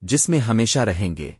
جس میں ہمیشہ رہیں گے۔